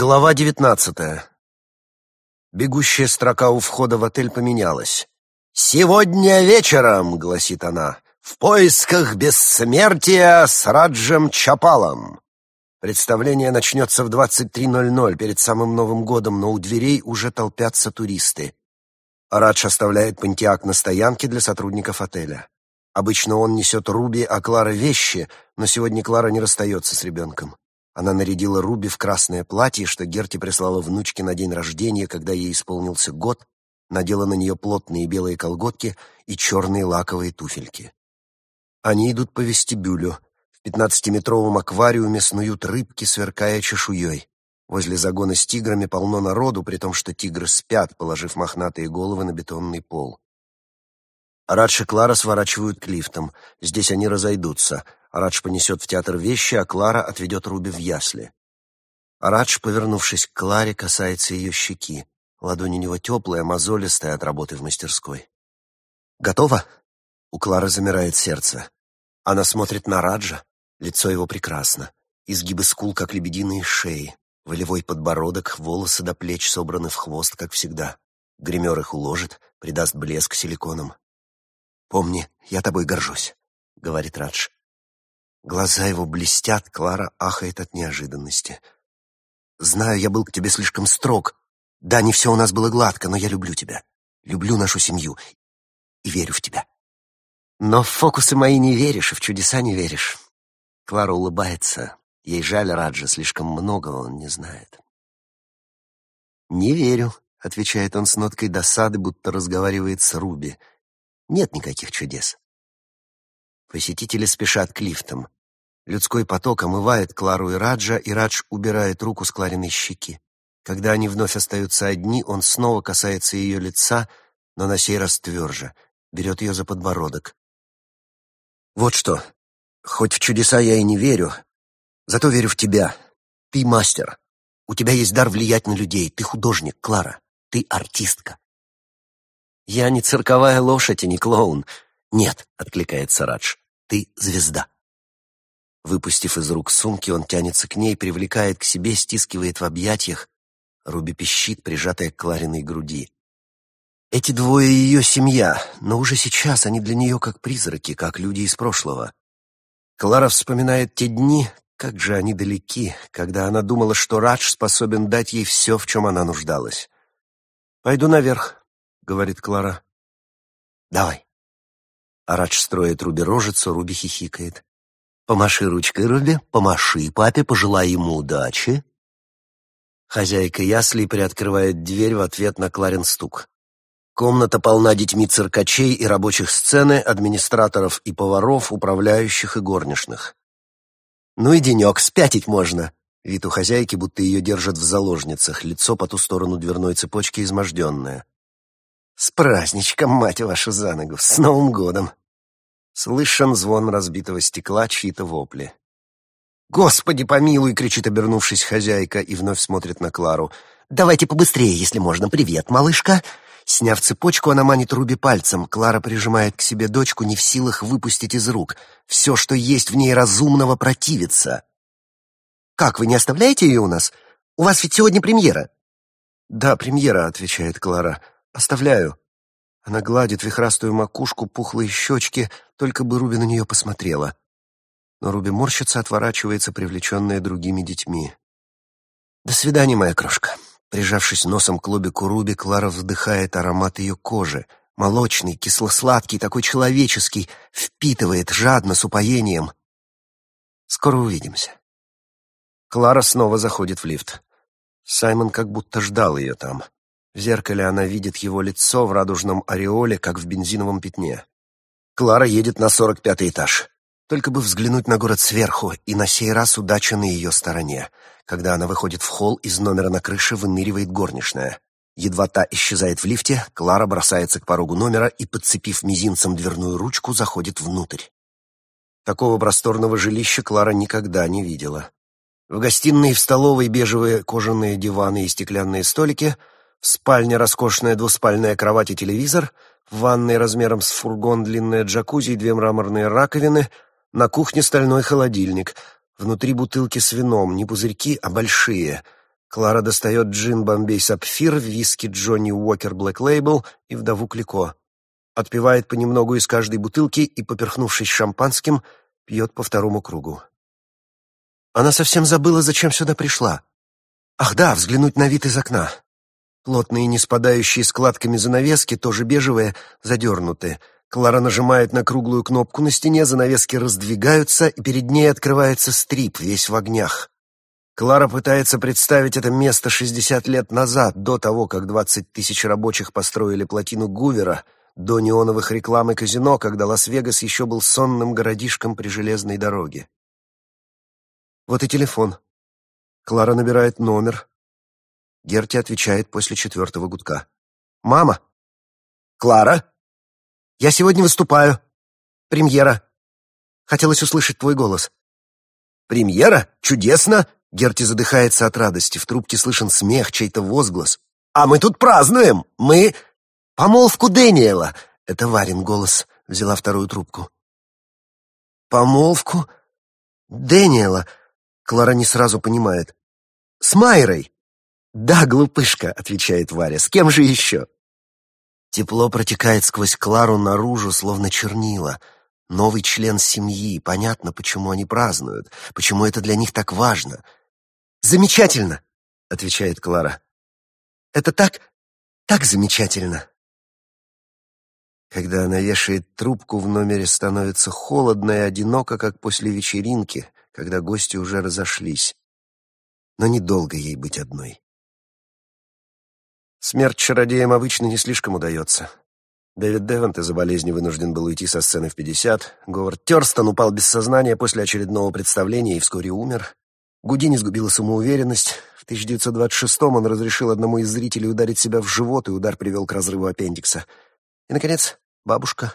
Глава девятнадцатая. Бегущая строка у входа в отель поменялась. «Сегодня вечером», — гласит она, — «в поисках бессмертия с Раджем Чапалом». Представление начнется в 23.00 перед самым Новым годом, но у дверей уже толпятся туристы. Радж оставляет Пантиак на стоянке для сотрудников отеля. Обычно он несет Руби, а Клара вещи, но сегодня Клара не расстается с ребенком. Она нарядила Руби в красное платье, что Герти прислала внучке на день рождения, когда ей исполнился год, надела на нее плотные белые колготки и черные лаковые туфельки. Они идут по вестибюлю. В пятнадцатиметровом аквариуме снуют рыбки, сверкая чешуей. Возле загона с тиграми полно народу, при том, что тигры спят, положив мохнатые головы на бетонный пол. Радж и Клара сворачивают к лифтам. Здесь они разойдутся — Радж понесет в театр вещи, а Клара отведет Руби в ясли. Радж, повернувшись к Кларе, касается ее щеки. Ладонь у него теплая, мозолистая от работы в мастерской. «Готово?» У Клары замирает сердце. Она смотрит на Раджа. Лицо его прекрасно. Изгибы скул, как лебединые шеи. Волевой подбородок, волосы до плеч собраны в хвост, как всегда. Гример их уложит, придаст блеск силиконом. «Помни, я тобой горжусь», — говорит Радж. Глаза его блестят, Клара ахает от неожиданности. «Знаю, я был к тебе слишком строг. Да, не все у нас было гладко, но я люблю тебя. Люблю нашу семью и верю в тебя. Но в фокусы мои не веришь и в чудеса не веришь». Клара улыбается. Ей жаль Раджа, слишком многого он не знает. «Не верю», — отвечает он с ноткой досады, будто разговаривает с Руби. «Нет никаких чудес. Посетители спешат к лифтам. Людской поток омывает Клару и Раджа, и Радж убирает руку с Клариной щеки. Когда они вновь остаются одни, он снова касается ее лица, но на сей раз тверже, берет ее за подбородок. «Вот что, хоть в чудеса я и не верю, зато верю в тебя. Ты мастер. У тебя есть дар влиять на людей. Ты художник, Клара. Ты артистка». «Я не цирковая лошадь и не клоун», «Нет», — откликается Радж, — «ты звезда». Выпустив из рук сумки, он тянется к ней, привлекает к себе, стискивает в объятиях. Руби пищит, прижатая к Клариной груди. Эти двое — ее семья, но уже сейчас они для нее как призраки, как люди из прошлого. Клара вспоминает те дни, как же они далеки, когда она думала, что Радж способен дать ей все, в чем она нуждалась. «Пойду наверх», — говорит Клара. «Давай». Арач строит Руби рожицу, Руби хихикает. «Помаши ручкой, Руби, помаши папе, пожелай ему удачи». Хозяйка ясли приоткрывает дверь в ответ на Кларин стук. Комната полна детьми циркачей и рабочих сцены, администраторов и поваров, управляющих и горничных. «Ну и денек, спятить можно!» Вид у хозяйки, будто ее держат в заложницах, лицо по ту сторону дверной цепочки изможденное. «С праздничком, мать вашу, за ногу! С Новым годом!» Слышен звон разбитого стекла, чьи-то вопли. «Господи, помилуй!» — кричит, обернувшись хозяйка, и вновь смотрит на Клару. «Давайте побыстрее, если можно. Привет, малышка!» Сняв цепочку, она манит Руби пальцем. Клара прижимает к себе дочку, не в силах выпустить из рук. Все, что есть в ней разумного, противится. «Как, вы не оставляете ее у нас? У вас ведь сегодня премьера?» «Да, премьера», — отвечает Клара. Оставляю. Она гладит вихрастую макушку, пухлые щечки, только бы Руби на нее посмотрела. Но Руби морщится, отворачивается, привлеченная другими детьми. «До свидания, моя крошка». Прижавшись носом к лобику Руби, Клара вдыхает аромат ее кожи. Молочный, кисло-сладкий, такой человеческий, впитывает жадно, с упоением. Скоро увидимся. Клара снова заходит в лифт. Саймон как будто ждал ее там. В зеркале она видит его лицо в радужном ореоле, как в бензиновом пятне. Клара едет на сорок пятый этаж. Только бы взглянуть на город сверху, и на сей раз удача на ее стороне. Когда она выходит в холл, из номера на крыше выныривает горничная. Едва та исчезает в лифте, Клара бросается к порогу номера и, подцепив мизинцем дверную ручку, заходит внутрь. Такого просторного жилища Клара никогда не видела. В гостиной и в столовой бежевые кожаные диваны и стеклянные столики — в спальне роскошная двуспальная кровать и телевизор, в ванной размером с фургон длинная джакузи и две мраморные раковины, на кухне стальной холодильник, внутри бутылки с вином, не пузырьки, а большие. Клара достает джин «Бомбей Сапфир», виски «Джонни Уокер Блэк Лейбл» и «Вдову Клико». Отпивает понемногу из каждой бутылки и, поперхнувшись шампанским, пьет по второму кругу. Она совсем забыла, зачем сюда пришла. Ах да, взглянуть на вид из окна. Плотные, не спадающие складками занавески, тоже бежевые, задернуты. Клара нажимает на круглую кнопку на стене, занавески раздвигаются, и перед ней открывается стрип, весь в огнях. Клара пытается представить это место 60 лет назад, до того, как 20 тысяч рабочих построили плотину Гувера, до неоновых реклам и казино, когда Лас-Вегас еще был сонным городишком при железной дороге. Вот и телефон. Клара набирает номер. Герти отвечает после четвертого гудка. «Мама!» «Клара?» «Я сегодня выступаю. Премьера. Хотелось услышать твой голос». «Премьера? Чудесно!» Герти задыхается от радости. В трубке слышен смех, чей-то возглас. «А мы тут празднуем! Мы...» «Помолвку Дэниела!» Это Варин голос. Взяла вторую трубку. «Помолвку? Дэниела?» Клара не сразу понимает. «С Майрой!» «Да, глупышка», — отвечает Варя. «С кем же еще?» Тепло протекает сквозь Клару наружу, словно чернила. Новый член семьи. Понятно, почему они празднуют, почему это для них так важно. «Замечательно!» — отвечает Клара. «Это так, так замечательно!» Когда она вешает трубку, в номере становится холодно и одиноко, как после вечеринки, когда гости уже разошлись. Но недолго ей быть одной. Смерть чародеям обычно не слишком удается. Дэвид Девант из-за болезни вынужден был уйти со сцены в 50. Говард Терстон упал без сознания после очередного представления и вскоре умер. Гудини сгубила самоуверенность. В 1926-м он разрешил одному из зрителей ударить себя в живот, и удар привел к разрыву аппендикса. И, наконец, бабушка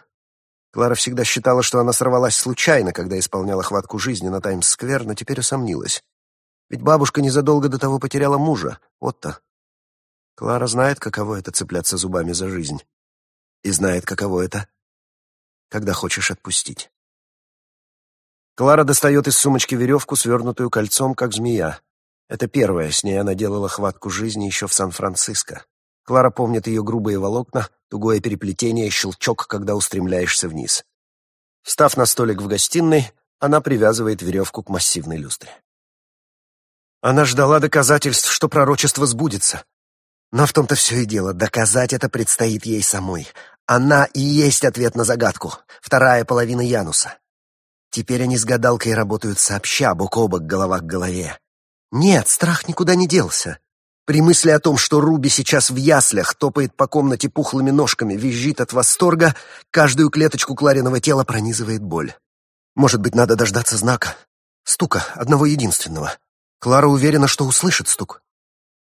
Клара всегда считала, что она сорвалась случайно, когда исполняла хватку жизни на Таймс-сквер, но теперь усомнилась. Ведь бабушка незадолго до того потеряла мужа, Вот-то. Клара знает, каково это цепляться зубами за жизнь. И знает, каково это, когда хочешь отпустить. Клара достает из сумочки веревку, свернутую кольцом, как змея. Это первое, с ней она делала хватку жизни еще в Сан-Франциско. Клара помнит ее грубые волокна, тугое переплетение, щелчок, когда устремляешься вниз. Встав на столик в гостиной, она привязывает веревку к массивной люстре. Она ждала доказательств, что пророчество сбудется. Но в том-то все и дело, доказать это предстоит ей самой. Она и есть ответ на загадку, вторая половина Януса. Теперь они с гадалкой работают сообща, бок о бок, голова к голове. Нет, страх никуда не делся. При мысли о том, что Руби сейчас в яслях, топает по комнате пухлыми ножками, визжит от восторга, каждую клеточку Клариного тела пронизывает боль. Может быть, надо дождаться знака? Стука, одного единственного. Клара уверена, что услышит стук.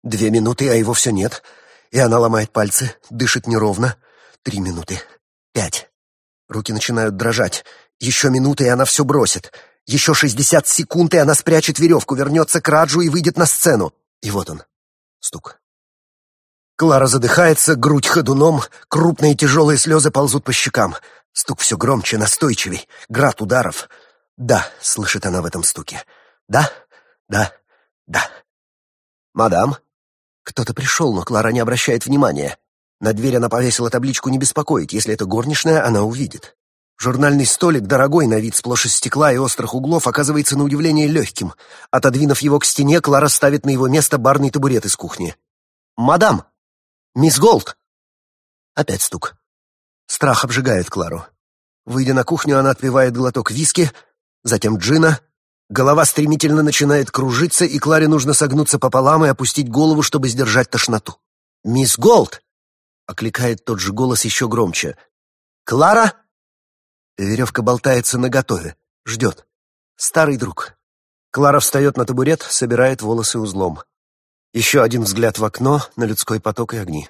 Две минуты, а его все нет. И она ломает пальцы, дышит неровно. Три минуты. Пять. Руки начинают дрожать. Еще минуты, и она все бросит. Еще шестьдесят секунд, и она спрячет веревку, вернется к Раджу и выйдет на сцену. И вот он. Стук. Клара задыхается, грудь ходуном, крупные тяжелые слезы ползут по щекам. Стук все громче, настойчивей, град ударов. «Да», — слышит она в этом стуке. «Да, да, да». «Мадам?» Кто-то пришел, но Клара не обращает внимания. На дверь она повесила табличку «Не беспокоить», если это горничная, она увидит. Журнальный столик, дорогой на вид, сплошь из стекла и острых углов, оказывается на удивление легким. Отодвинув его к стене, Клара ставит на его место барный табурет из кухни. «Мадам! Мисс Голд!» Опять стук. Страх обжигает Клару. Выйдя на кухню, она отпивает глоток виски, затем джина, Голова стремительно начинает кружиться, и Кларе нужно согнуться пополам и опустить голову, чтобы сдержать тошноту. «Мисс Голд!» — окликает тот же голос еще громче. «Клара!» Веревка болтается наготове. Ждет. Старый друг. Клара встает на табурет, собирает волосы узлом. Еще один взгляд в окно на людской поток и огни.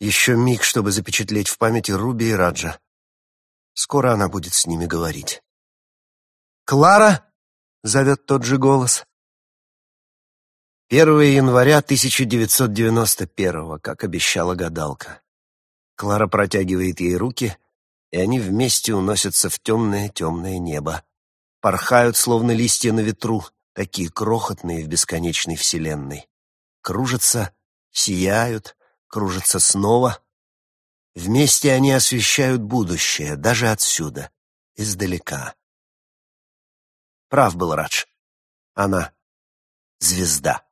Еще миг, чтобы запечатлеть в памяти Руби и Раджа. Скоро она будет с ними говорить. «Клара!» Зовет тот же голос. 1 января 1991 как обещала гадалка. Клара протягивает ей руки, и они вместе уносятся в темное-темное небо. Порхают, словно листья на ветру, такие крохотные в бесконечной вселенной. кружатся, сияют, кружатся снова. Вместе они освещают будущее, даже отсюда, издалека. Прав был Радж. Она — звезда.